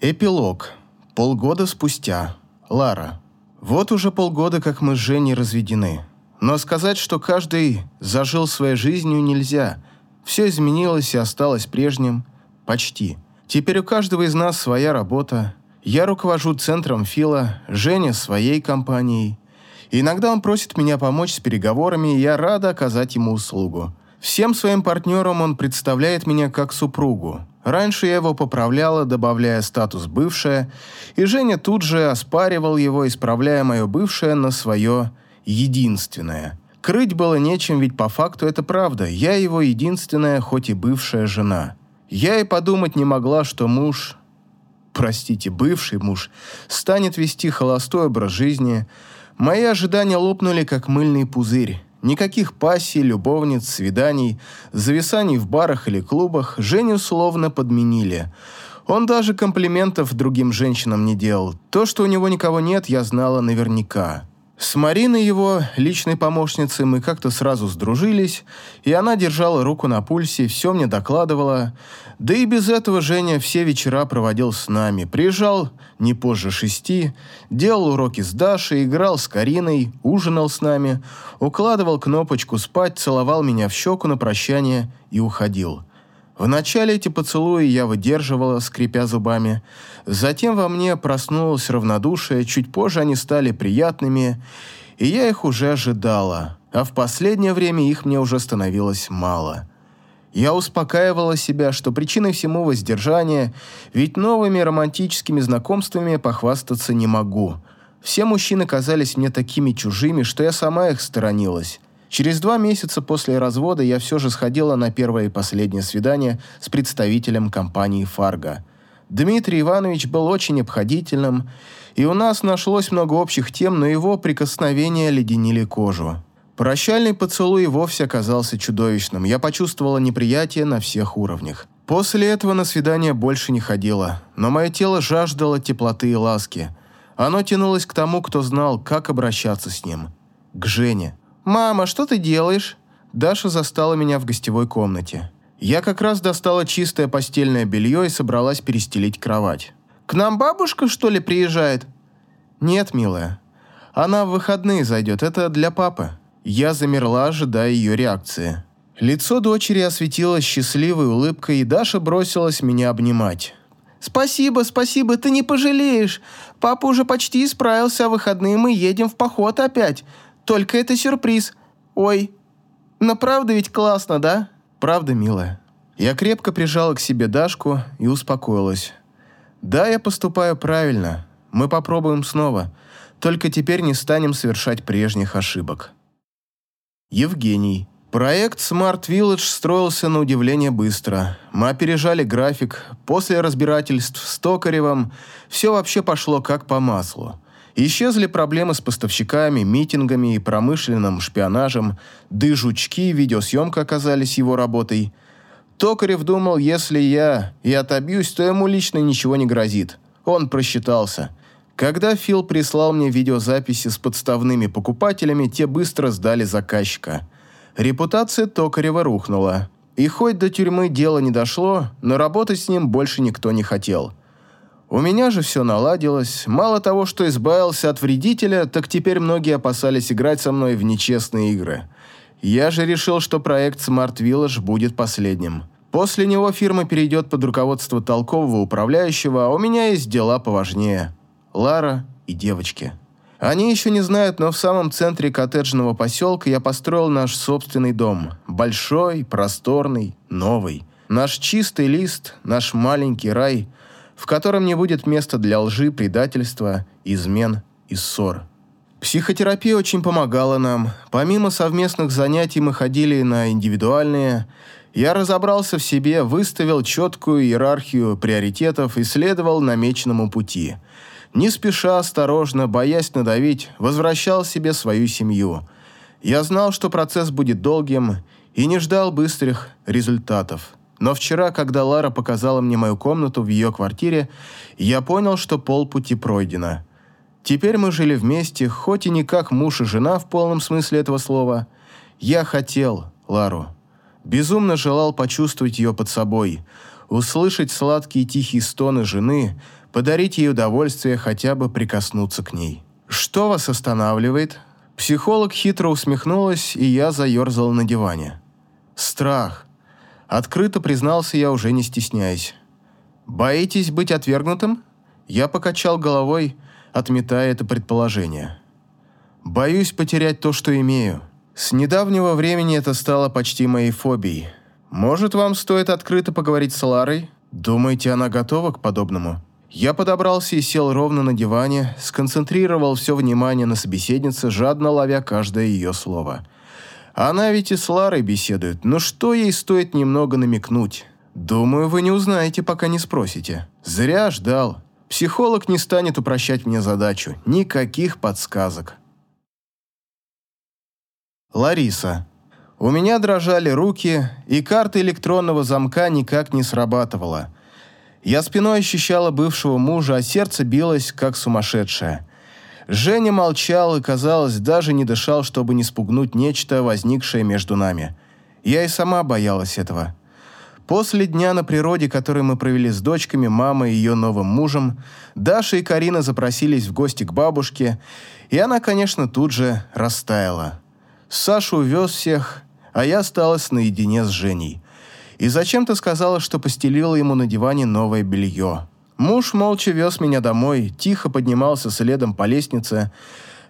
Эпилог. Полгода спустя. Лара. Вот уже полгода, как мы с Женей разведены. Но сказать, что каждый зажил своей жизнью, нельзя. Все изменилось и осталось прежним. Почти. Теперь у каждого из нас своя работа. Я руковожу центром Фила, Женя своей компанией. иногда он просит меня помочь с переговорами, и я рада оказать ему услугу. Всем своим партнерам он представляет меня как супругу. Раньше я его поправляла, добавляя статус «бывшая», и Женя тут же оспаривал его, исправляя мое бывшее на свое «единственное». Крыть было нечем, ведь по факту это правда. Я его единственная, хоть и бывшая жена. Я и подумать не могла, что муж, простите, бывший муж, станет вести холостой образ жизни. Мои ожидания лопнули, как мыльный пузырь. Никаких пассий, любовниц, свиданий, зависаний в барах или клубах Женю словно подменили. Он даже комплиментов другим женщинам не делал. То, что у него никого нет, я знала наверняка. С Мариной, его личной помощницей, мы как-то сразу сдружились, и она держала руку на пульсе, все мне докладывала. Да и без этого Женя все вечера проводил с нами. Приезжал не позже шести, делал уроки с Дашей, играл с Кариной, ужинал с нами, укладывал кнопочку спать, целовал меня в щеку на прощание и уходил. Вначале эти поцелуи я выдерживала, скрипя зубами. Затем во мне проснулось равнодушие, чуть позже они стали приятными, и я их уже ожидала. А в последнее время их мне уже становилось мало. Я успокаивала себя, что причиной всему воздержание, ведь новыми романтическими знакомствами похвастаться не могу. Все мужчины казались мне такими чужими, что я сама их сторонилась. Через два месяца после развода я все же сходила на первое и последнее свидание с представителем компании «Фарго». Дмитрий Иванович был очень обходительным, и у нас нашлось много общих тем, но его прикосновения леденили кожу. Прощальный поцелуй вовсе оказался чудовищным. Я почувствовала неприятие на всех уровнях. После этого на свидание больше не ходила, но мое тело жаждало теплоты и ласки. Оно тянулось к тому, кто знал, как обращаться с ним. К Жене. «Мама, что ты делаешь?» Даша застала меня в гостевой комнате. Я как раз достала чистое постельное белье и собралась перестелить кровать. «К нам бабушка, что ли, приезжает?» «Нет, милая. Она в выходные зайдет, это для папы». Я замерла, ожидая ее реакции. Лицо дочери осветилось счастливой улыбкой, и Даша бросилась меня обнимать. «Спасибо, спасибо, ты не пожалеешь. Папа уже почти исправился, а выходные мы едем в поход опять. Только это сюрприз. Ой, но правда ведь классно, да? Правда, милая. Я крепко прижала к себе Дашку и успокоилась. Да, я поступаю правильно. Мы попробуем снова. Только теперь не станем совершать прежних ошибок. Евгений. Проект Smart Village строился на удивление быстро. Мы опережали график. После разбирательств с Токаревым все вообще пошло как по маслу. Исчезли проблемы с поставщиками, митингами и промышленным шпионажем, да и жучки, видеосъемка оказались его работой. Токарев думал, если я и отобьюсь, то ему лично ничего не грозит. Он просчитался. Когда Фил прислал мне видеозаписи с подставными покупателями, те быстро сдали заказчика. Репутация Токарева рухнула. И хоть до тюрьмы дело не дошло, но работать с ним больше никто не хотел. У меня же все наладилось. Мало того, что избавился от вредителя, так теперь многие опасались играть со мной в нечестные игры. Я же решил, что проект Smart Village будет последним. После него фирма перейдет под руководство толкового управляющего, а у меня есть дела поважнее. Лара и девочки. Они еще не знают, но в самом центре коттеджного поселка я построил наш собственный дом. Большой, просторный, новый. Наш чистый лист, наш маленький рай – в котором не будет места для лжи, предательства, измен и ссор. Психотерапия очень помогала нам. Помимо совместных занятий мы ходили на индивидуальные. Я разобрался в себе, выставил четкую иерархию приоритетов и следовал намеченному пути. Не спеша, осторожно, боясь надавить, возвращал себе свою семью. Я знал, что процесс будет долгим и не ждал быстрых результатов. Но вчера, когда Лара показала мне мою комнату в ее квартире, я понял, что полпути пройдено. Теперь мы жили вместе, хоть и не как муж и жена в полном смысле этого слова. Я хотел Лару. Безумно желал почувствовать ее под собой. услышать сладкие тихие стоны жены, подарить ей удовольствие хотя бы прикоснуться к ней. «Что вас останавливает?» Психолог хитро усмехнулась, и я заерзал на диване. «Страх». Открыто признался я, уже не стесняясь. «Боитесь быть отвергнутым?» Я покачал головой, отметая это предположение. «Боюсь потерять то, что имею. С недавнего времени это стало почти моей фобией. Может, вам стоит открыто поговорить с Ларой? Думаете, она готова к подобному?» Я подобрался и сел ровно на диване, сконцентрировал все внимание на собеседнице, жадно ловя каждое ее слово. Она ведь и с Ларой беседует, но что ей стоит немного намекнуть? Думаю, вы не узнаете, пока не спросите. Зря ждал. Психолог не станет упрощать мне задачу. Никаких подсказок. Лариса. У меня дрожали руки, и карта электронного замка никак не срабатывала. Я спиной ощущала бывшего мужа, а сердце билось, как сумасшедшее. Женя молчал и, казалось, даже не дышал, чтобы не спугнуть нечто, возникшее между нами. Я и сама боялась этого. После дня на природе, который мы провели с дочками, мамой и ее новым мужем, Даша и Карина запросились в гости к бабушке, и она, конечно, тут же растаяла. Саша увез всех, а я осталась наедине с Женей. И зачем-то сказала, что постелила ему на диване новое белье. Муж молча вез меня домой, тихо поднимался следом по лестнице,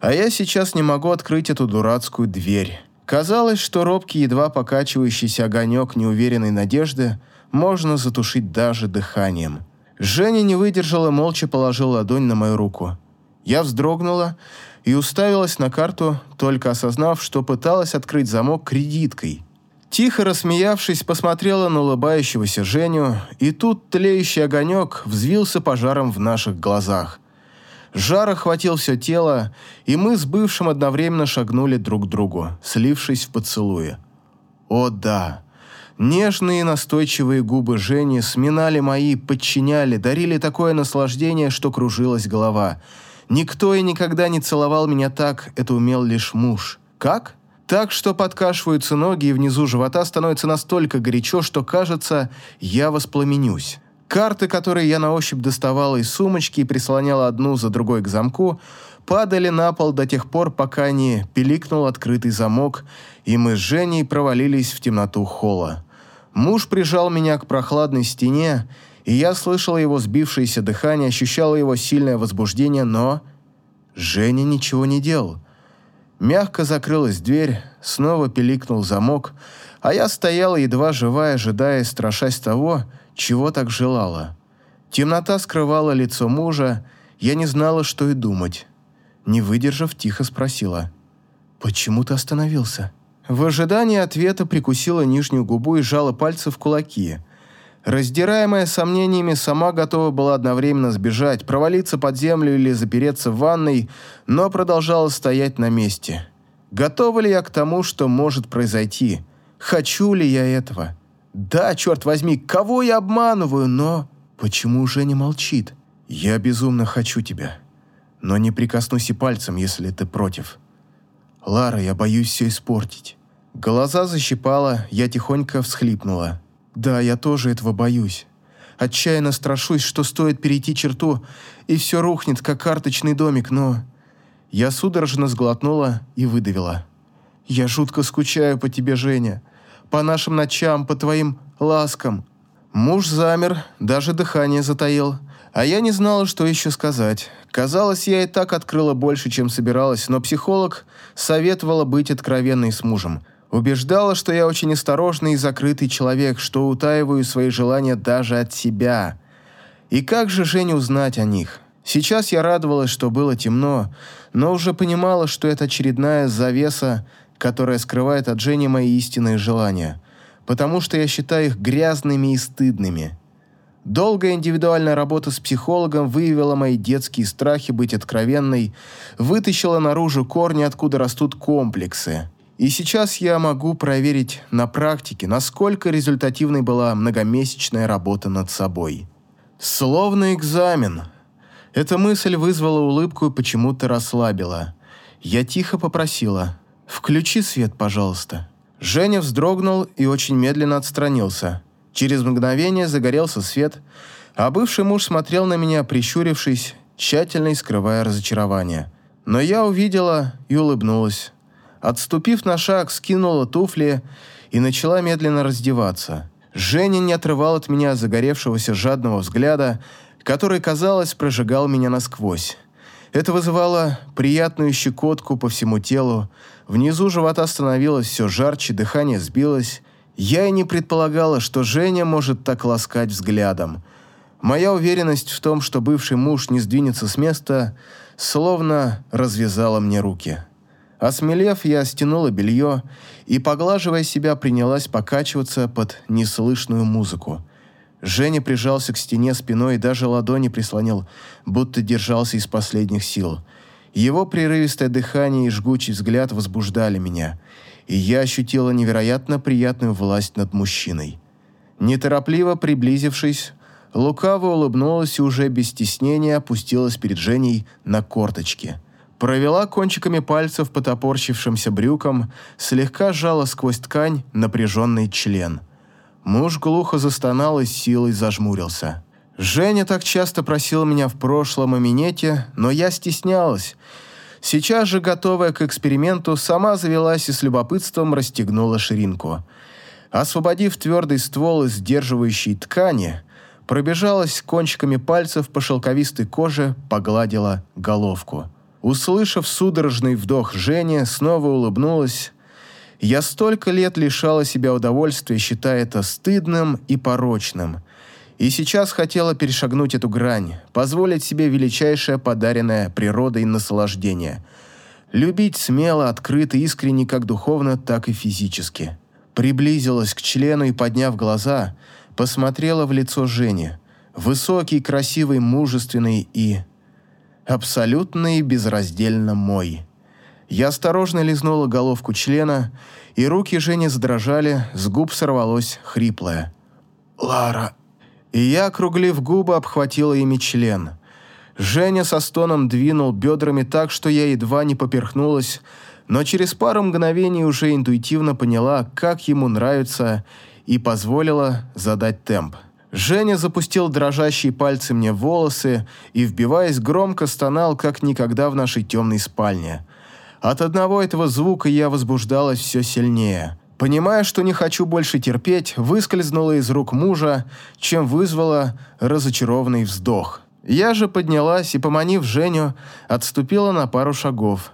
а я сейчас не могу открыть эту дурацкую дверь. Казалось, что робкий, едва покачивающийся огонек неуверенной надежды можно затушить даже дыханием. Женя не выдержала, молча положил ладонь на мою руку. Я вздрогнула и уставилась на карту, только осознав, что пыталась открыть замок кредиткой. Тихо рассмеявшись, посмотрела на улыбающегося Женю, и тут тлеющий огонек взвился пожаром в наших глазах. Жар охватил все тело, и мы с бывшим одновременно шагнули друг к другу, слившись в поцелуе. О да! Нежные настойчивые губы Жени сминали мои, подчиняли, дарили такое наслаждение, что кружилась голова. Никто и никогда не целовал меня так, это умел лишь муж. Как? Так что подкашиваются ноги, и внизу живота становится настолько горячо, что, кажется, я воспламенюсь. Карты, которые я на ощупь доставала из сумочки и прислоняла одну за другой к замку, падали на пол до тех пор, пока не пиликнул открытый замок, и мы с Женей провалились в темноту холла. Муж прижал меня к прохладной стене, и я слышала его сбившееся дыхание, ощущала его сильное возбуждение, но... Женя ничего не делал. Мягко закрылась дверь, снова пиликнул замок, а я стояла, едва живая, ожидая, страшась того, чего так желала. Темнота скрывала лицо мужа, я не знала, что и думать. Не выдержав, тихо спросила. «Почему ты остановился?» В ожидании ответа прикусила нижнюю губу и сжала пальцы в кулаки. Раздираемая сомнениями, сама готова была одновременно сбежать, провалиться под землю или запереться в ванной, но продолжала стоять на месте. Готова ли я к тому, что может произойти? Хочу ли я этого? Да, черт возьми, кого я обманываю, но... Почему Женя молчит? Я безумно хочу тебя. Но не прикоснусь и пальцем, если ты против. Лара, я боюсь все испортить. Глаза защипала, я тихонько всхлипнула. Да, я тоже этого боюсь. Отчаянно страшусь, что стоит перейти черту, и все рухнет, как карточный домик, но... Я судорожно сглотнула и выдавила. «Я жутко скучаю по тебе, Женя по нашим ночам, по твоим ласкам». Муж замер, даже дыхание затаил, а я не знала, что еще сказать. Казалось, я и так открыла больше, чем собиралась, но психолог советовала быть откровенной с мужем. Убеждала, что я очень осторожный и закрытый человек, что утаиваю свои желания даже от себя. И как же Жене узнать о них? Сейчас я радовалась, что было темно, но уже понимала, что это очередная завеса, которая скрывает от Жени мои истинные желания, потому что я считаю их грязными и стыдными. Долгая индивидуальная работа с психологом выявила мои детские страхи быть откровенной, вытащила наружу корни, откуда растут комплексы. И сейчас я могу проверить на практике, насколько результативной была многомесячная работа над собой. Словно экзамен. Эта мысль вызвала улыбку и почему-то расслабила. Я тихо попросила – «Включи свет, пожалуйста». Женя вздрогнул и очень медленно отстранился. Через мгновение загорелся свет, а бывший муж смотрел на меня, прищурившись, тщательно скрывая разочарование. Но я увидела и улыбнулась. Отступив на шаг, скинула туфли и начала медленно раздеваться. Женя не отрывал от меня загоревшегося жадного взгляда, который, казалось, прожигал меня насквозь. Это вызывало приятную щекотку по всему телу, внизу живота становилось все жарче, дыхание сбилось. Я и не предполагала, что Женя может так ласкать взглядом. Моя уверенность в том, что бывший муж не сдвинется с места, словно развязала мне руки. Осмелев, я стянула белье и, поглаживая себя, принялась покачиваться под неслышную музыку. Женя прижался к стене спиной и даже ладони прислонил, будто держался из последних сил. Его прерывистое дыхание и жгучий взгляд возбуждали меня, и я ощутила невероятно приятную власть над мужчиной. Неторопливо приблизившись, лукаво улыбнулась и уже без стеснения опустилась перед Женей на корточки – Провела кончиками пальцев по топорщившимся брюкам, слегка сжала сквозь ткань напряженный член. Муж глухо застонал и силой зажмурился. Женя так часто просил меня в прошлом о но я стеснялась. Сейчас же, готовая к эксперименту, сама завелась и с любопытством расстегнула ширинку. Освободив твердый ствол из сдерживающей ткани, пробежалась кончиками пальцев по шелковистой коже, погладила головку. Услышав судорожный вдох Жени, снова улыбнулась. Я столько лет лишала себя удовольствия, считая это стыдным и порочным. И сейчас хотела перешагнуть эту грань, позволить себе величайшее подаренное природой наслаждение. Любить смело, открыто, искренне как духовно, так и физически. Приблизилась к члену и, подняв глаза, посмотрела в лицо Жени. Высокий, красивый, мужественный и абсолютно и безраздельно мой. Я осторожно лизнула головку члена, и руки Жени задрожали, с губ сорвалось хриплое. «Лара!» И я, округлив губы, обхватила ими член. Женя со стоном двинул бедрами так, что я едва не поперхнулась, но через пару мгновений уже интуитивно поняла, как ему нравится, и позволила задать темп. Женя запустил дрожащие пальцы мне в волосы и, вбиваясь, громко стонал, как никогда в нашей темной спальне. От одного этого звука я возбуждалась все сильнее. Понимая, что не хочу больше терпеть, выскользнула из рук мужа, чем вызвала разочарованный вздох. Я же поднялась и, поманив Женю, отступила на пару шагов.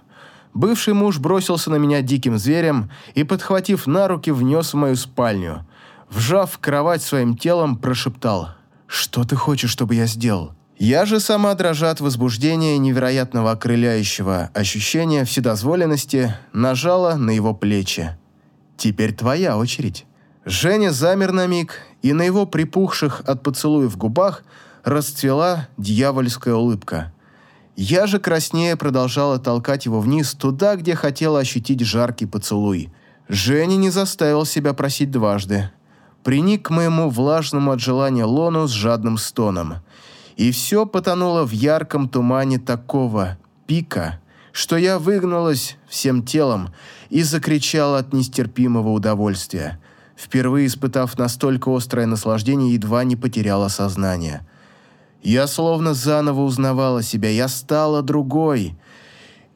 Бывший муж бросился на меня диким зверем и, подхватив на руки, внес в мою спальню – вжав кровать своим телом, прошептал «Что ты хочешь, чтобы я сделал?» Я же сама, дрожа от возбуждения невероятного окрыляющего ощущения вседозволенности, нажала на его плечи. «Теперь твоя очередь». Женя замер на миг, и на его припухших от поцелуев губах расцвела дьявольская улыбка. Я же краснее продолжала толкать его вниз туда, где хотела ощутить жаркий поцелуй. Женя не заставил себя просить дважды приник к моему влажному от желания лону с жадным стоном. И все потонуло в ярком тумане такого пика, что я выгнулась всем телом и закричала от нестерпимого удовольствия. Впервые испытав настолько острое наслаждение, едва не потеряла сознание. Я словно заново узнавала себя, я стала другой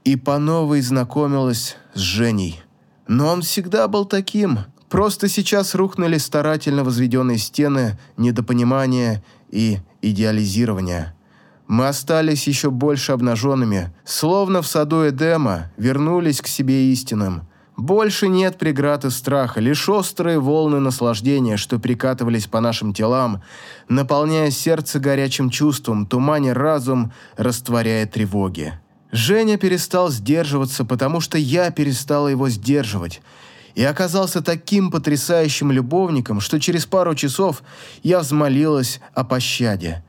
и по новой знакомилась с Женей. Но он всегда был таким, Просто сейчас рухнули старательно возведенные стены недопонимания и идеализирования. Мы остались еще больше обнаженными, словно в саду Эдема, вернулись к себе истинным. Больше нет преград и страха, лишь острые волны наслаждения, что прикатывались по нашим телам, наполняя сердце горячим чувством, туманя разум, растворяя тревоги. Женя перестал сдерживаться, потому что я перестала его сдерживать – и оказался таким потрясающим любовником, что через пару часов я взмолилась о пощаде.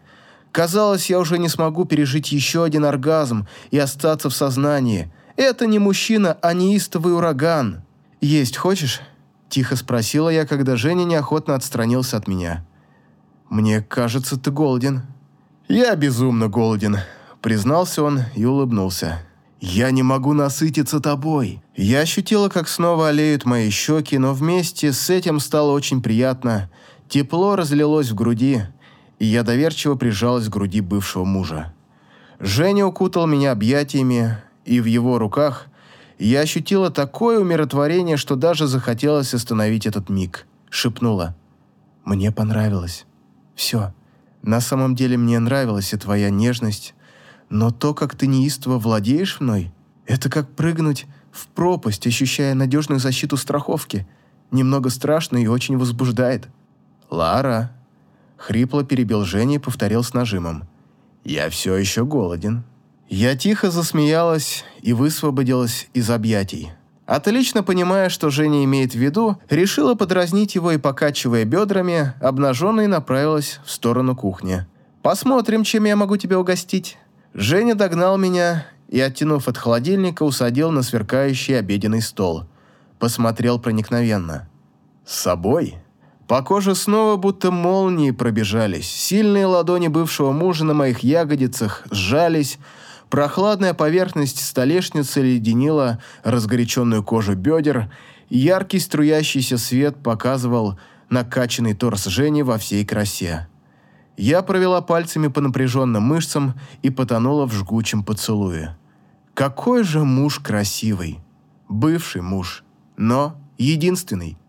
Казалось, я уже не смогу пережить еще один оргазм и остаться в сознании. Это не мужчина, а неистовый ураган. «Есть хочешь?» – тихо спросила я, когда Женя неохотно отстранился от меня. «Мне кажется, ты голоден». «Я безумно голоден», – признался он и улыбнулся. «Я не могу насытиться тобой». Я ощутила, как снова олеют мои щеки, но вместе с этим стало очень приятно Тепло разлилось в груди, и я доверчиво прижалась к груди бывшего мужа. Женя укутал меня объятиями, и в его руках я ощутила такое умиротворение, что даже захотелось остановить этот миг. Шепнула. «Мне понравилось. Все. На самом деле мне нравилась и твоя нежность, но то, как ты неистово владеешь мной, это как прыгнуть в пропасть, ощущая надежную защиту страховки. Немного страшно и очень возбуждает». «Лара!» Хрипло перебил Женя и повторил с нажимом. «Я все еще голоден». Я тихо засмеялась и высвободилась из объятий. Отлично понимая, что Женя имеет в виду, решила подразнить его и, покачивая бедрами, обнаженной направилась в сторону кухни. «Посмотрим, чем я могу тебя угостить». Женя догнал меня и, оттянув от холодильника, усадил на сверкающий обеденный стол. Посмотрел проникновенно. «С собой?» По коже снова будто молнии пробежались. Сильные ладони бывшего мужа на моих ягодицах сжались. Прохладная поверхность столешницы леденила разгоряченную кожу бедер. Яркий струящийся свет показывал накачанный торс Жени во всей красе. Я провела пальцами по напряженным мышцам и потонула в жгучем поцелуе. Какой же муж красивый. Бывший муж, но единственный –